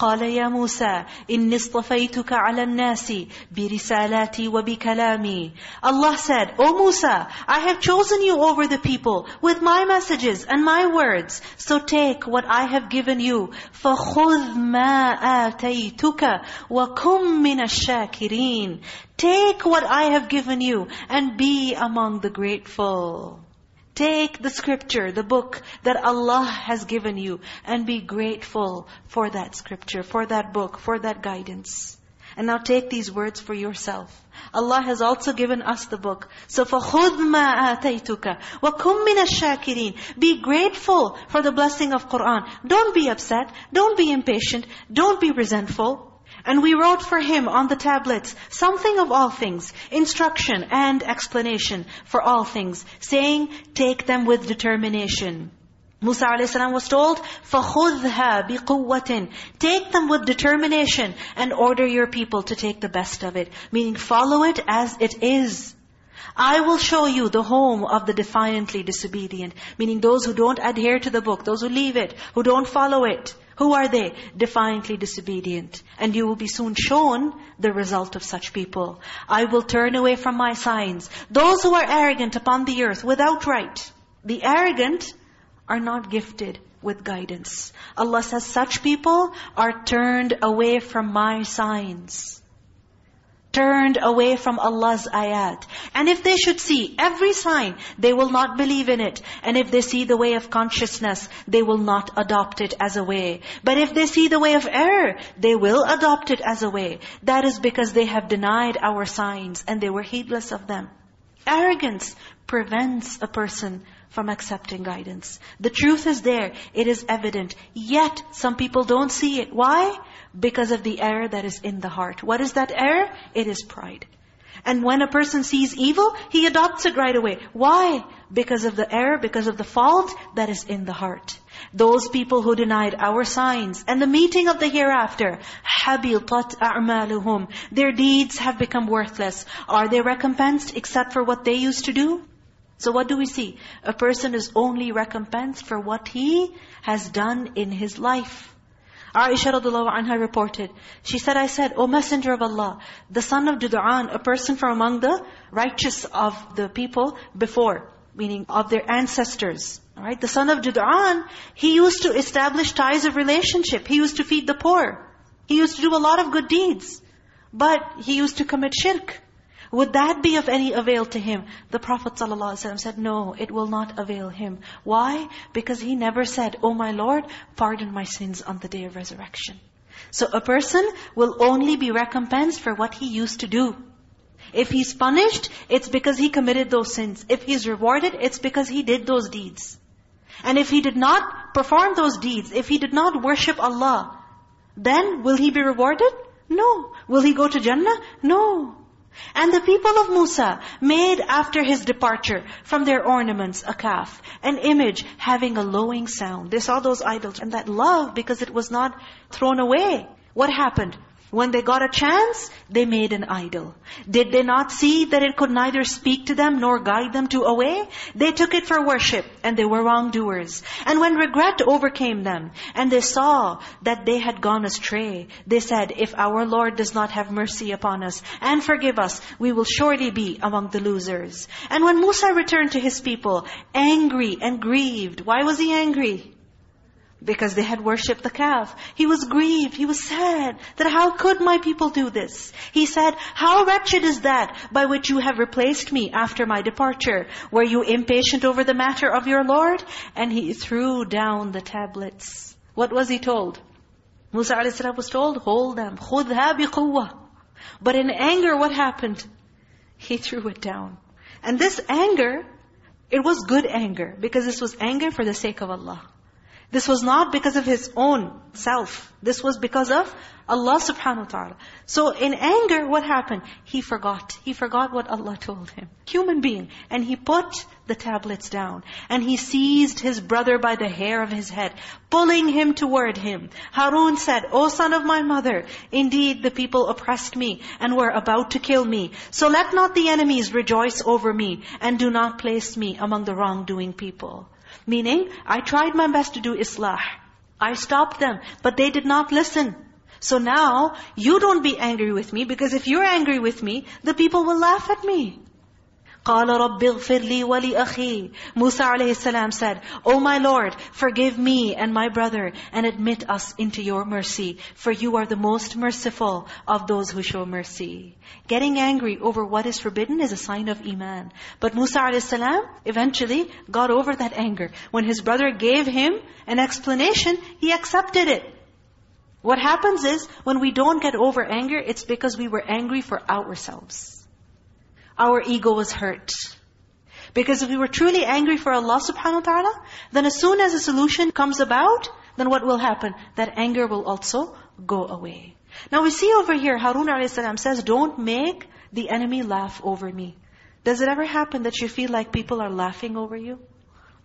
قال يا موسى إني اصطفيتك على الناس برسالاتي وبكلامي Allah said, O Musa, I have chosen you over the people with my messages and my words. So take what I have given you. فَخُذْ مَا آتَيْتُكَ وَكُمْ مِنَ الشَّاكِرِينَ Take what I have given you and be among the grateful. Take the scripture, the book that Allah has given you and be grateful for that scripture, for that book, for that guidance. And now take these words for yourself. Allah has also given us the book. So فَخُذْ مَا آتَيْتُكَ وَكُمْ مِنَ الشَّاكِرِينَ Be grateful for the blessing of Qur'an. Don't be upset. Don't be impatient. Don't be resentful. And we wrote for him on the tablets something of all things, instruction and explanation for all things, saying, take them with determination. Musa a.s. was told, فَخُذْهَا بِقُوَّةٍ Take them with determination and order your people to take the best of it. Meaning follow it as it is. I will show you the home of the defiantly disobedient. Meaning those who don't adhere to the book, those who leave it, who don't follow it. Who are they? Defiantly disobedient. And you will be soon shown the result of such people. I will turn away from my signs. Those who are arrogant upon the earth without right. The arrogant are not gifted with guidance. Allah says such people are turned away from my signs turned away from Allah's ayat. And if they should see every sign, they will not believe in it. And if they see the way of consciousness, they will not adopt it as a way. But if they see the way of error, they will adopt it as a way. That is because they have denied our signs and they were heedless of them. Arrogance prevents a person from accepting guidance. The truth is there. It is evident. Yet, some people don't see it. Why? Because of the error that is in the heart. What is that error? It is pride. And when a person sees evil, he adopts it right away. Why? Because of the error, because of the fault that is in the heart. Those people who denied our signs and the meeting of the hereafter, حَبِطَتْ أَعْمَالُهُمْ Their deeds have become worthless. Are they recompensed except for what they used to do? So what do we see? A person is only recompensed for what he has done in his life. Aisha radiallahu anha reported, she said, I said, O Messenger of Allah, the son of Jud'an, a person from among the righteous of the people before, meaning of their ancestors. Right, The son of Jud'an, he used to establish ties of relationship. He used to feed the poor. He used to do a lot of good deeds. But he used to commit shirk. Would that be of any avail to him? The Prophet ﷺ said, no, it will not avail him. Why? Because he never said, Oh my Lord, pardon my sins on the day of resurrection. So a person will only be recompensed for what he used to do. If he's punished, it's because he committed those sins. If he's rewarded, it's because he did those deeds. And if he did not perform those deeds, if he did not worship Allah, then will he be rewarded? No. Will he go to Jannah? No. And the people of Musa made after his departure from their ornaments a calf, an image having a lowing sound. They saw those idols and that love because it was not thrown away. What happened? When they got a chance, they made an idol. Did they not see that it could neither speak to them nor guide them to a way? They took it for worship and they were wrongdoers. And when regret overcame them and they saw that they had gone astray, they said, if our Lord does not have mercy upon us and forgive us, we will surely be among the losers. And when Musa returned to his people, angry and grieved, why was he angry? Because they had worshipped the calf. He was grieved, he was sad, that how could my people do this? He said, how wretched is that by which you have replaced me after my departure? Were you impatient over the matter of your Lord? And he threw down the tablets. What was he told? Musa a.s. was told, hold them. خُذْهَا بِقُوَّةٍ But in anger, what happened? He threw it down. And this anger, it was good anger, because this was anger for the sake of Allah. This was not because of his own self. This was because of Allah subhanahu wa ta'ala. So in anger, what happened? He forgot. He forgot what Allah told him. Human being. And he put the tablets down. And he seized his brother by the hair of his head, pulling him toward him. Harun said, O son of my mother, indeed the people oppressed me and were about to kill me. So let not the enemies rejoice over me and do not place me among the wrongdoing people. Meaning, I tried my best to do islah. I stopped them, but they did not listen. So now, you don't be angry with me, because if you're angry with me, the people will laugh at me. قَالَ رَبِّ اغْفِرْ لِي وَلِأَخِي Musa a.s. said, O my Lord, forgive me and my brother, and admit us into your mercy, for you are the most merciful of those who show mercy. Getting angry over what is forbidden is a sign of iman. But Musa a.s. eventually got over that anger. When his brother gave him an explanation, he accepted it. What happens is, when we don't get over anger, it's because we were angry for ourselves our ego was hurt. Because if we were truly angry for Allah subhanahu wa ta'ala, then as soon as a solution comes about, then what will happen? That anger will also go away. Now we see over here, Harun a.s. says, don't make the enemy laugh over me. Does it ever happen that you feel like people are laughing over you?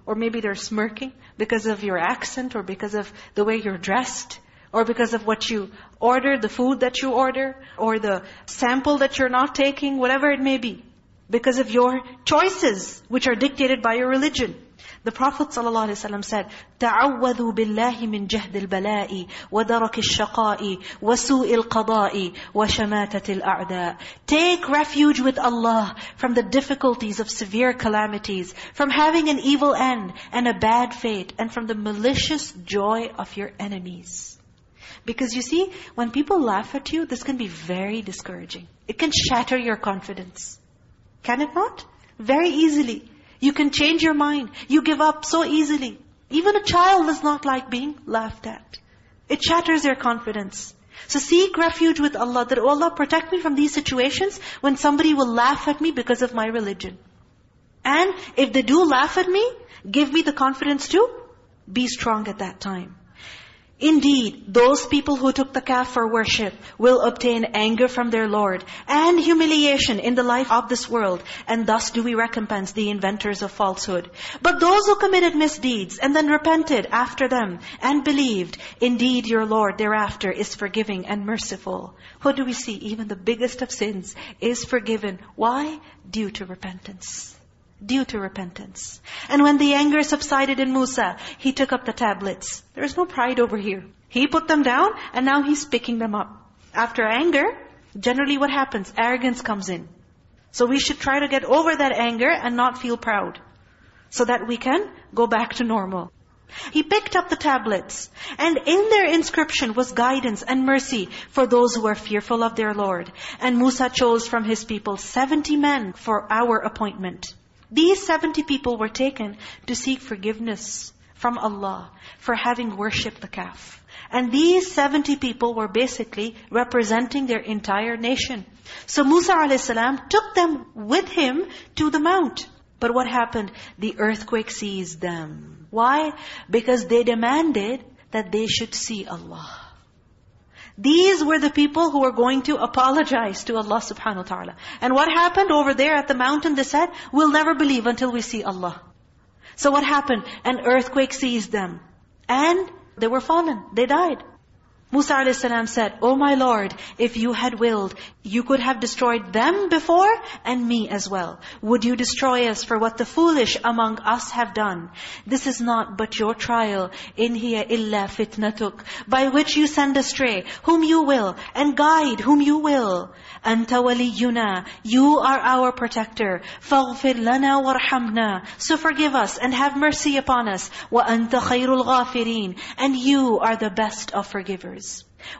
Or maybe they're smirking because of your accent or because of the way you're dressed or because of what you order, the food that you order, or the sample that you're not taking, whatever it may be. Because of your choices, which are dictated by your religion. The Prophet ﷺ said, تَعَوَّذُوا بِاللَّهِ مِنْ جَهْدِ الْبَلَاءِ وَدَرَكِ الشَّقَاءِ وَسُوءِ الْقَضَاءِ وَشَمَاتَةِ الْأَعْدَاءِ Take refuge with Allah from the difficulties of severe calamities, from having an evil end and a bad fate, and from the malicious joy of your enemies. Because you see, when people laugh at you, this can be very discouraging. It can shatter your confidence. Can it not? Very easily. You can change your mind. You give up so easily. Even a child does not like being laughed at. It shatters their confidence. So seek refuge with Allah, that oh Allah protect me from these situations when somebody will laugh at me because of my religion. And if they do laugh at me, give me the confidence to be strong at that time. Indeed, those people who took the calf for worship will obtain anger from their Lord and humiliation in the life of this world. And thus do we recompense the inventors of falsehood. But those who committed misdeeds and then repented after them and believed, indeed your Lord thereafter is forgiving and merciful. What do we see? Even the biggest of sins is forgiven. Why? Due to repentance due to repentance. And when the anger subsided in Musa, he took up the tablets. There is no pride over here. He put them down and now he's picking them up. After anger, generally what happens? Arrogance comes in. So we should try to get over that anger and not feel proud. So that we can go back to normal. He picked up the tablets, and in their inscription was guidance and mercy for those who are fearful of their Lord. And Musa chose from his people 70 men for our appointment. These 70 people were taken to seek forgiveness from Allah for having worshipped the calf. And these 70 people were basically representing their entire nation. So Musa a.s. took them with him to the mount. But what happened? The earthquake seized them. Why? Because they demanded that they should see Allah. These were the people who were going to apologize to Allah subhanahu wa ta'ala. And what happened over there at the mountain? They said, we'll never believe until we see Allah. So what happened? An earthquake seized them. And they were fallen. They died. Musa a.s. said, O oh my Lord, if you had willed, you could have destroyed them before and me as well. Would you destroy us for what the foolish among us have done? This is not but your trial, inhiya illa fitnatuk, by which you send astray whom you will and guide whom you will. Anta waliyuna, you are our protector. Faghfir lana warhamna. So forgive us and have mercy upon us. Wa anta khairul ghafirin. And you are the best of forgivers.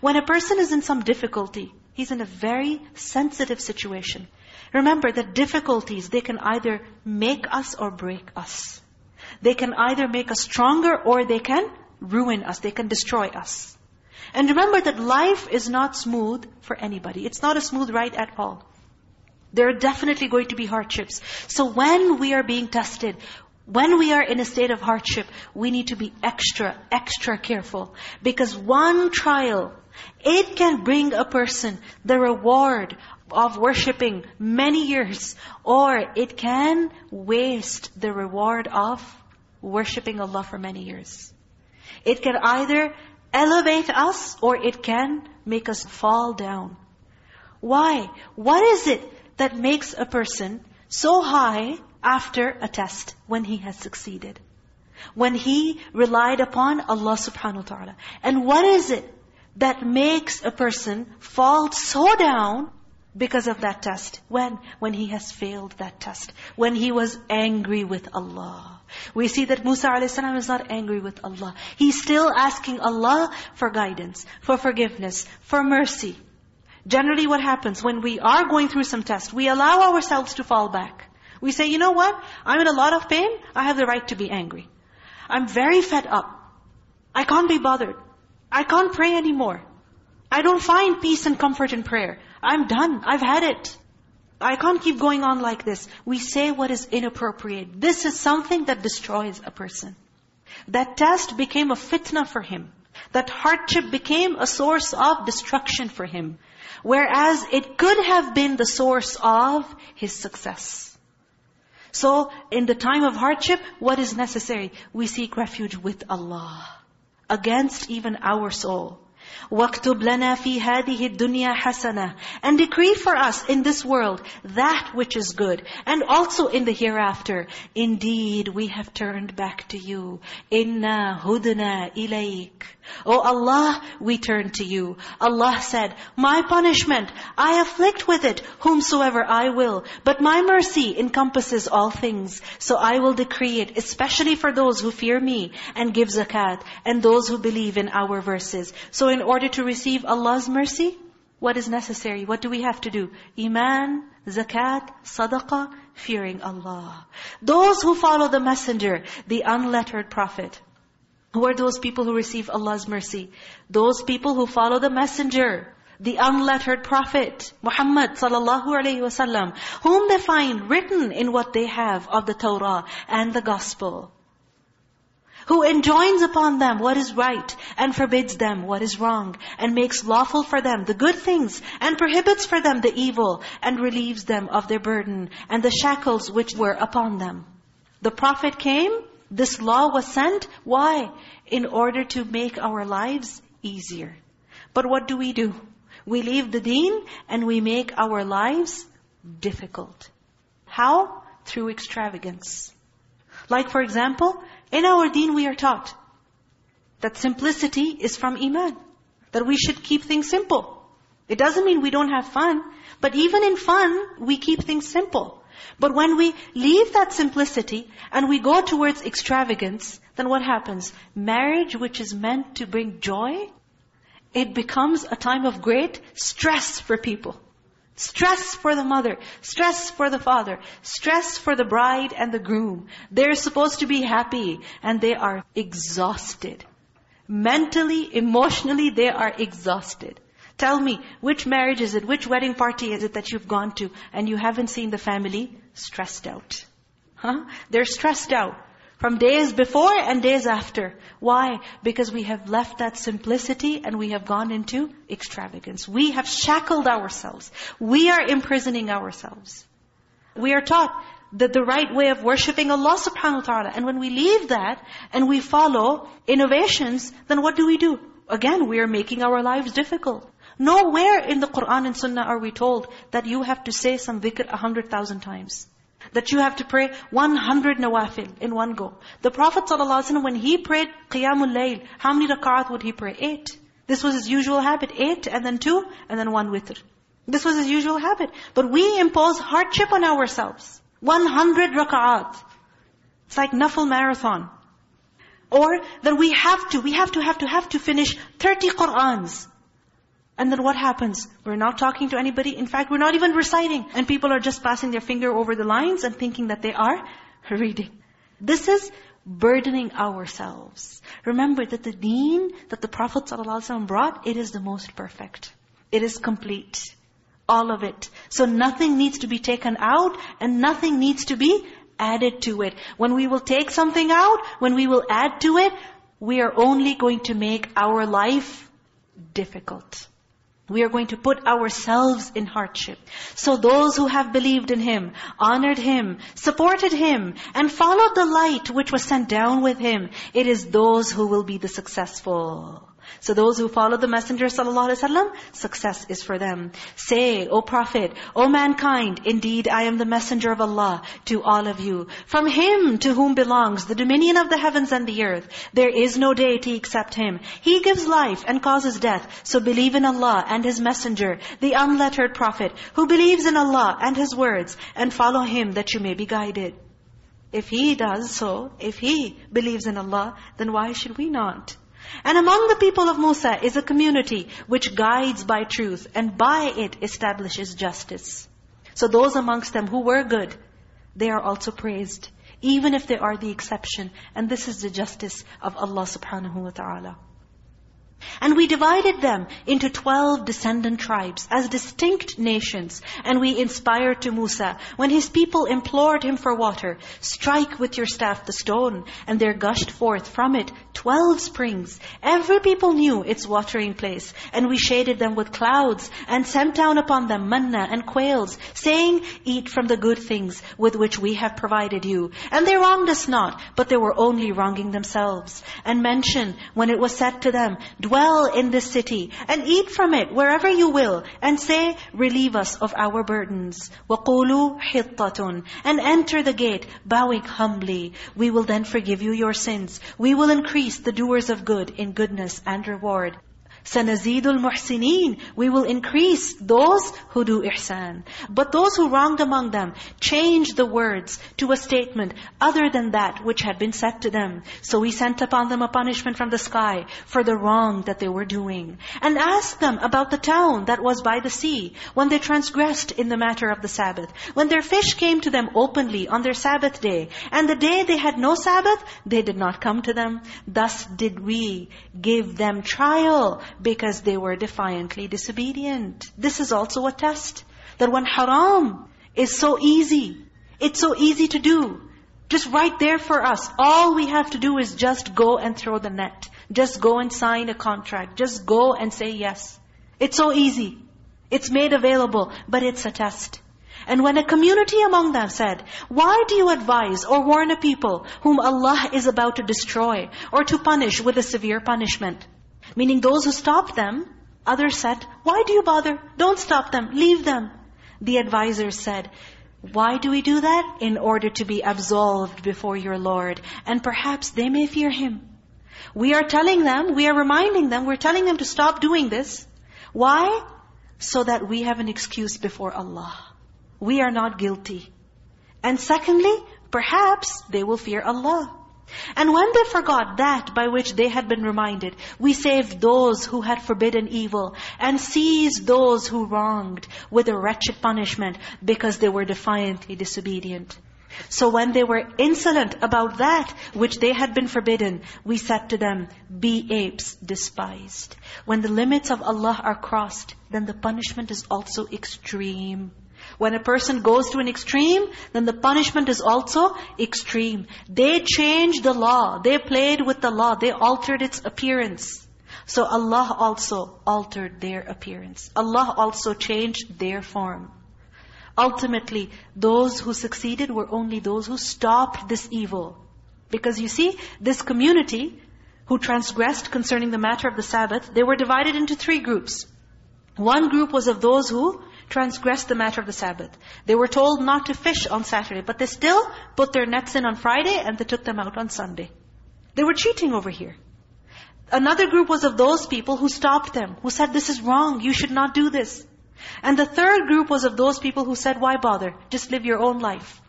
When a person is in some difficulty, he's in a very sensitive situation. Remember that difficulties, they can either make us or break us. They can either make us stronger or they can ruin us. They can destroy us. And remember that life is not smooth for anybody. It's not a smooth ride at all. There are definitely going to be hardships. So when we are being tested, When we are in a state of hardship, we need to be extra, extra careful. Because one trial, it can bring a person the reward of worshipping many years. Or it can waste the reward of worshipping Allah for many years. It can either elevate us or it can make us fall down. Why? What is it that makes a person so high after a test when he has succeeded. When he relied upon Allah subhanahu wa ta'ala. And what is it that makes a person fall so down because of that test? When? When he has failed that test. When he was angry with Allah. We see that Musa a.s. is not angry with Allah. He's still asking Allah for guidance, for forgiveness, for mercy. Generally what happens when we are going through some test, we allow ourselves to fall back. We say, you know what? I'm in a lot of pain. I have the right to be angry. I'm very fed up. I can't be bothered. I can't pray anymore. I don't find peace and comfort in prayer. I'm done. I've had it. I can't keep going on like this. We say what is inappropriate. This is something that destroys a person. That test became a fitna for him. That hardship became a source of destruction for him. Whereas it could have been the source of his success. So in the time of hardship, what is necessary? We seek refuge with Allah. Against even our soul. وَاكْتُبْ لَنَا فِي هَذِهِ الدُّنْيَا حَسَنَةً And decree for us in this world that which is good. And also in the hereafter. Indeed, we have turned back to you. إِنَّا هُدْنَا إِلَيْكَ O Allah, we turn to you. Allah said, My punishment, I afflict with it whomsoever I will. But my mercy encompasses all things. So I will decree it, especially for those who fear me and give zakat, and those who believe in our verses. So in order to receive Allah's mercy, what is necessary? What do we have to do? Iman, zakat, sadaqah, fearing Allah. Those who follow the messenger, the unlettered prophet, who are those people who receive Allah's mercy? Those people who follow the messenger, the unlettered prophet, Muhammad sallallahu alayhi wasallam, whom they find written in what they have of the Torah and the gospel. Who enjoins upon them what is right and forbids them what is wrong and makes lawful for them the good things and prohibits for them the evil and relieves them of their burden and the shackles which were upon them. The prophet came this law was sent, why? In order to make our lives easier. But what do we do? We leave the deen and we make our lives difficult. How? Through extravagance. Like for example, in our deen we are taught that simplicity is from iman. That we should keep things simple. It doesn't mean we don't have fun. But even in fun, we keep things simple. But when we leave that simplicity and we go towards extravagance, then what happens? Marriage, which is meant to bring joy, it becomes a time of great stress for people. Stress for the mother, stress for the father, stress for the bride and the groom. They're supposed to be happy and they are exhausted. Mentally, emotionally, they are exhausted. Tell me, which marriage is it, which wedding party is it that you've gone to and you haven't seen the family stressed out? Huh? They're stressed out from days before and days after. Why? Because we have left that simplicity and we have gone into extravagance. We have shackled ourselves. We are imprisoning ourselves. We are taught that the right way of worshipping Allah subhanahu wa ta'ala. And when we leave that and we follow innovations, then what do we do? Again, we are making our lives difficult. Nowhere in the Qur'an and Sunnah are we told that you have to say some dhikr a hundred thousand times. That you have to pray 100 nawafil in one go. The Prophet ﷺ, when he prayed Qiyamul Layl, how many rak'at would he pray? Eight. This was his usual habit. Eight, and then two, and then one witr. This was his usual habit. But we impose hardship on ourselves. 100 rak'at. It's like nafil marathon. Or that we have to, we have to, have to, have to finish 30 Qur'ans. And then what happens? We're not talking to anybody. In fact, we're not even reciting. And people are just passing their finger over the lines and thinking that they are reading. This is burdening ourselves. Remember that the deen that the Prophet ﷺ brought, it is the most perfect. It is complete. All of it. So nothing needs to be taken out and nothing needs to be added to it. When we will take something out, when we will add to it, we are only going to make our life difficult. We are going to put ourselves in hardship. So those who have believed in Him, honored Him, supported Him, and followed the light which was sent down with Him, it is those who will be the successful. So those who follow the Messenger ﷺ, success is for them. Say, O Prophet, O mankind, indeed I am the Messenger of Allah to all of you. From Him to whom belongs the dominion of the heavens and the earth. There is no deity except Him. He gives life and causes death. So believe in Allah and His Messenger, the unlettered Prophet, who believes in Allah and His words, and follow Him that you may be guided. If he does so, if he believes in Allah, then why should we not? And among the people of Musa is a community which guides by truth and by it establishes justice. So those amongst them who were good, they are also praised. Even if they are the exception. And this is the justice of Allah subhanahu wa ta'ala. And we divided them into 12 descendant tribes as distinct nations. And we inspired to Musa, when his people implored him for water, strike with your staff the stone, and there gushed forth from it 12 springs. Every people knew its watering place. And we shaded them with clouds, and sent down upon them manna and quails, saying, eat from the good things with which we have provided you. And they wronged us not, but they were only wronging themselves. And mention, when it was said to them, Dwell in this city and eat from it wherever you will and say, relieve us of our burdens. وَقُولُوا حِطَّةٌ And enter the gate bowing humbly. We will then forgive you your sins. We will increase the doers of good in goodness and reward. سَنَزِيدُ الْمُحْسِنِينَ We will increase those who do ihsan. But those who wronged among them, changed the words to a statement other than that which had been said to them. So we sent upon them a punishment from the sky for the wrong that they were doing. And asked them about the town that was by the sea, when they transgressed in the matter of the Sabbath. When their fish came to them openly on their Sabbath day, and the day they had no Sabbath, they did not come to them. Thus did we give them trial because they were defiantly disobedient. This is also a test. That when haram is so easy, it's so easy to do. Just right there for us. All we have to do is just go and throw the net. Just go and sign a contract. Just go and say yes. It's so easy. It's made available, but it's a test. And when a community among them said, Why do you advise or warn a people whom Allah is about to destroy or to punish with a severe punishment? Meaning those who stopped them, others said, why do you bother? Don't stop them, leave them. The advisors said, why do we do that? In order to be absolved before your Lord. And perhaps they may fear Him. We are telling them, we are reminding them, we're telling them to stop doing this. Why? So that we have an excuse before Allah. We are not guilty. And secondly, perhaps they will fear Allah. And when they forgot that by which they had been reminded, we saved those who had forbidden evil and seized those who wronged with a wretched punishment because they were defiantly disobedient. So when they were insolent about that which they had been forbidden, we said to them, be apes despised. When the limits of Allah are crossed, then the punishment is also extreme. When a person goes to an extreme, then the punishment is also extreme. They changed the law. They played with the law. They altered its appearance. So Allah also altered their appearance. Allah also changed their form. Ultimately, those who succeeded were only those who stopped this evil. Because you see, this community who transgressed concerning the matter of the Sabbath, they were divided into three groups. One group was of those who transgressed the matter of the Sabbath. They were told not to fish on Saturday, but they still put their nets in on Friday and they took them out on Sunday. They were cheating over here. Another group was of those people who stopped them, who said, this is wrong, you should not do this. And the third group was of those people who said, why bother? Just live your own life.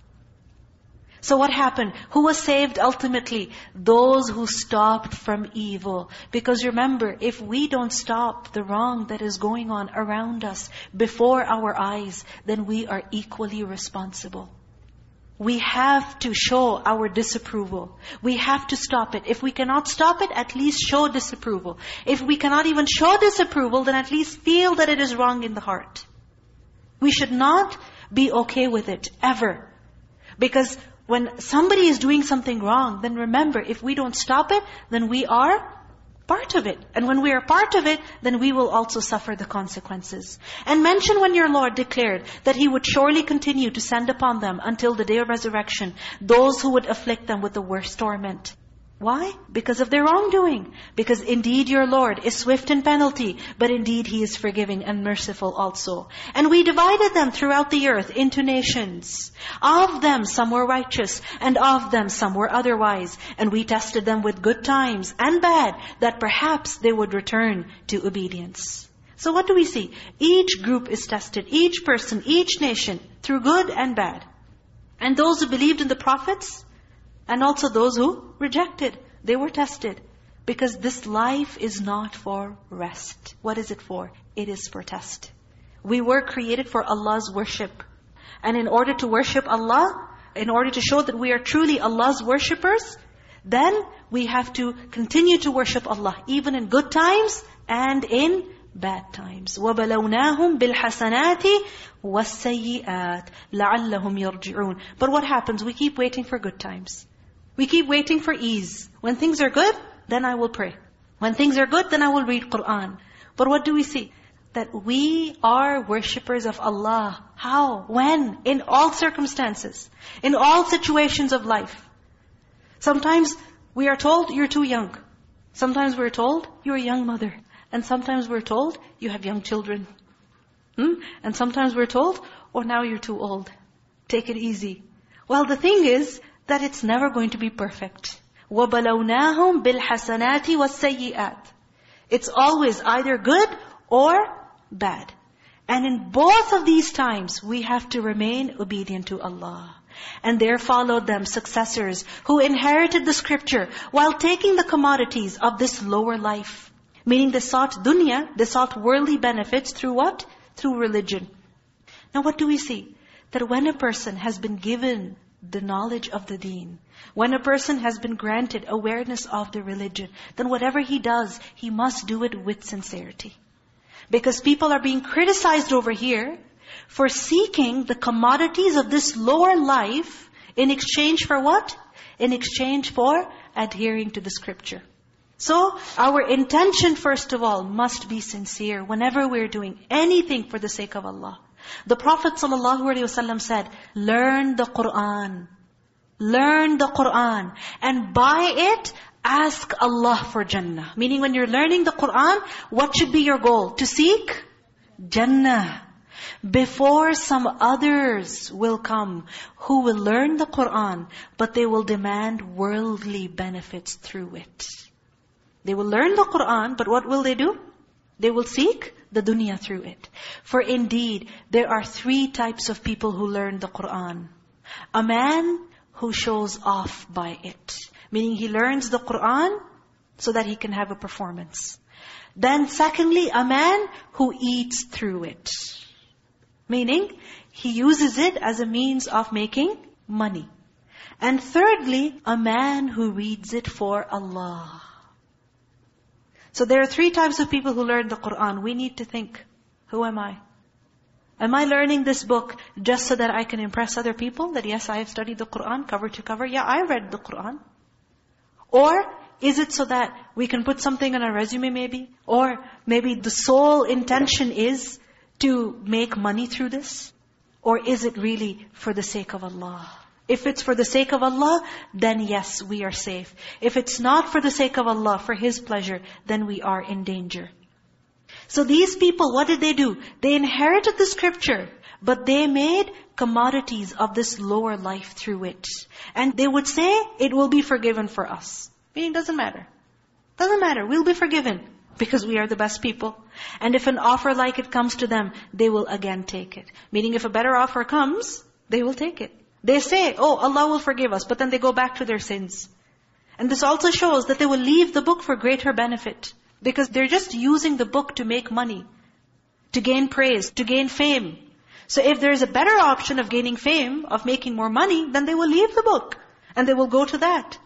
So what happened? Who was saved ultimately? Those who stopped from evil. Because remember, if we don't stop the wrong that is going on around us before our eyes, then we are equally responsible. We have to show our disapproval. We have to stop it. If we cannot stop it, at least show disapproval. If we cannot even show disapproval, then at least feel that it is wrong in the heart. We should not be okay with it, ever. Because When somebody is doing something wrong, then remember, if we don't stop it, then we are part of it. And when we are part of it, then we will also suffer the consequences. And mention when your Lord declared that He would surely continue to send upon them until the day of resurrection those who would afflict them with the worst torment. Why? Because of their wrongdoing. Because indeed your Lord is swift in penalty, but indeed He is forgiving and merciful also. And we divided them throughout the earth into nations. Of them some were righteous, and of them some were otherwise. And we tested them with good times and bad, that perhaps they would return to obedience. So what do we see? Each group is tested, each person, each nation, through good and bad. And those who believed in the prophets, and also those who rejected. They were tested. Because this life is not for rest. What is it for? It is for test. We were created for Allah's worship. And in order to worship Allah, in order to show that we are truly Allah's worshippers, then we have to continue to worship Allah, even in good times and in bad times. وَبَلَوْنَاهُمْ بِالْحَسَنَاتِ وَالسَّيِّئَاتِ لَعَلَّهُمْ يَرْجِعُونَ But what happens? We keep waiting for good times. We keep waiting for ease. When things are good, then I will pray. When things are good, then I will read Qur'an. But what do we see? That we are worshippers of Allah. How? When? In all circumstances. In all situations of life. Sometimes we are told, you're too young. Sometimes we're told, you're a young mother. And sometimes we're told, you have young children. Hmm? And sometimes we're told, oh now you're too old. Take it easy. Well, the thing is, that it's never going to be perfect. وَبَلَوْنَاهُمْ بِالْحَسَنَاتِ وَالسَّيِّئَاتِ It's always either good or bad. And in both of these times, we have to remain obedient to Allah. And there followed them successors who inherited the scripture while taking the commodities of this lower life. Meaning they sought dunya, they sought worldly benefits through what? Through religion. Now what do we see? That when a person has been given the knowledge of the deen. When a person has been granted awareness of the religion, then whatever he does, he must do it with sincerity. Because people are being criticized over here for seeking the commodities of this lower life in exchange for what? In exchange for adhering to the scripture. So, our intention first of all must be sincere whenever we're doing anything for the sake of Allah. The Prophet ﷺ said, learn the Qur'an. Learn the Qur'an. And by it, ask Allah for Jannah. Meaning when you're learning the Qur'an, what should be your goal? To seek Jannah. Before some others will come who will learn the Qur'an, but they will demand worldly benefits through it. They will learn the Qur'an, but what will they do? They will seek the dunya through it. For indeed, there are three types of people who learn the Qur'an. A man who shows off by it. Meaning he learns the Qur'an so that he can have a performance. Then secondly, a man who eats through it. Meaning, he uses it as a means of making money. And thirdly, a man who reads it for Allah. So there are three types of people who learn the Qur'an. We need to think, who am I? Am I learning this book just so that I can impress other people? That yes, I have studied the Qur'an cover to cover. Yeah, I read the Qur'an. Or is it so that we can put something on our resume maybe? Or maybe the sole intention is to make money through this? Or is it really for the sake of Allah? If it's for the sake of Allah, then yes, we are safe. If it's not for the sake of Allah, for His pleasure, then we are in danger. So these people, what did they do? They inherited the scripture, but they made commodities of this lower life through it. And they would say, it will be forgiven for us. Meaning, it doesn't matter. Doesn't matter, we'll be forgiven. Because we are the best people. And if an offer like it comes to them, they will again take it. Meaning if a better offer comes, they will take it. They say, oh, Allah will forgive us, but then they go back to their sins. And this also shows that they will leave the book for greater benefit. Because they're just using the book to make money, to gain praise, to gain fame. So if there's a better option of gaining fame, of making more money, then they will leave the book. And they will go to that.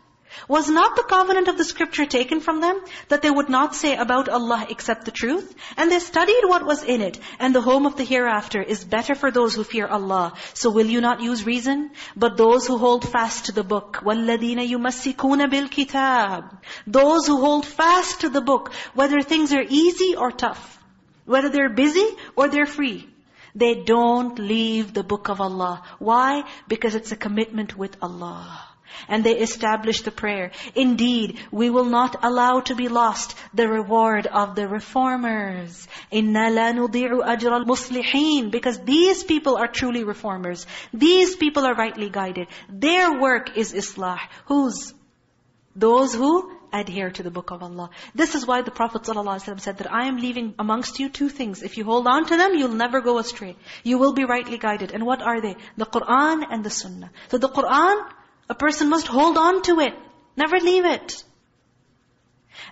Was not the covenant of the scripture taken from them that they would not say about Allah except the truth? And they studied what was in it. And the home of the hereafter is better for those who fear Allah. So will you not use reason? But those who hold fast to the book, وَالَّذِينَ يُمَسِّكُونَ بِالْكِتَابِ Those who hold fast to the book, whether things are easy or tough, whether they're busy or they're free, they don't leave the book of Allah. Why? Because it's a commitment with Allah. And they established the prayer. Indeed, we will not allow to be lost the reward of the reformers. إِنَّا لَا نُضِيعُ أَجْرَ الْمُصْلِحِينَ Because these people are truly reformers. These people are rightly guided. Their work is islah. Whose? Those who adhere to the book of Allah. This is why the Prophet ﷺ said that I am leaving amongst you two things. If you hold on to them, you'll never go astray. You will be rightly guided. And what are they? The Qur'an and the Sunnah. So the Qur'an a person must hold on to it. Never leave it.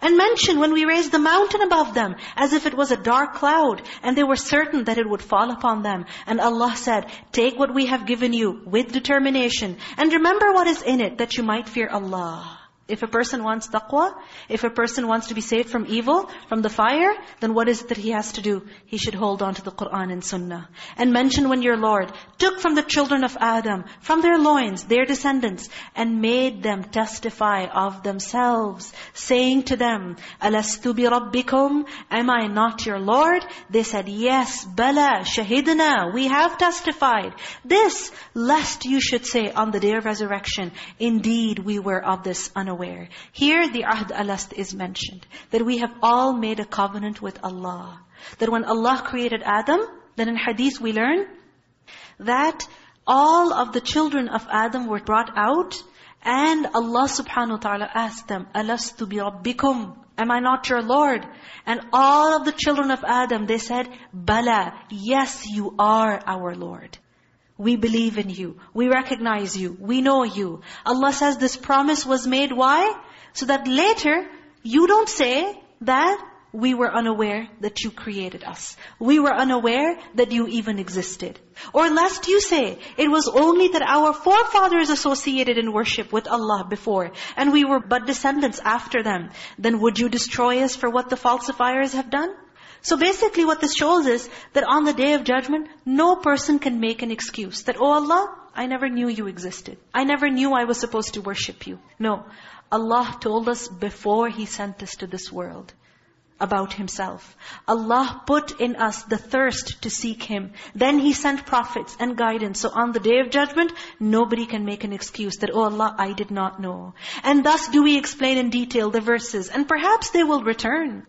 And mention when we raised the mountain above them, as if it was a dark cloud, and they were certain that it would fall upon them. And Allah said, take what we have given you with determination, and remember what is in it, that you might fear Allah. If a person wants taqwa, if a person wants to be saved from evil, from the fire, then what is it that he has to do? He should hold on to the Qur'an and Sunnah. And mention when your Lord took from the children of Adam, from their loins, their descendants, and made them testify of themselves, saying to them, أَلَسْتُ بِرَبِّكُمْ Am I not your Lord? They said, Yes, Bala, Shahidna, we have testified. This, lest you should say on the day of resurrection, Indeed, we were of this unaware aware. Here the ahd alast is mentioned. That we have all made a covenant with Allah. That when Allah created Adam, then in hadith we learn that all of the children of Adam were brought out and Allah subhanahu wa ta'ala asked them, bi rabbikum? Am I not your Lord? And all of the children of Adam, they said, Bala, yes you are our Lord. We believe in you. We recognize you. We know you. Allah says this promise was made. Why? So that later, you don't say that we were unaware that you created us. We were unaware that you even existed. Or lest you say, it was only that our forefathers associated in worship with Allah before, and we were but descendants after them. Then would you destroy us for what the falsifiers have done? So basically what this shows is that on the day of judgment, no person can make an excuse that, Oh Allah, I never knew you existed. I never knew I was supposed to worship you. No. Allah told us before He sent us to this world about Himself. Allah put in us the thirst to seek Him. Then He sent prophets and guidance. So on the day of judgment, nobody can make an excuse that, Oh Allah, I did not know. And thus do we explain in detail the verses. And perhaps they will return.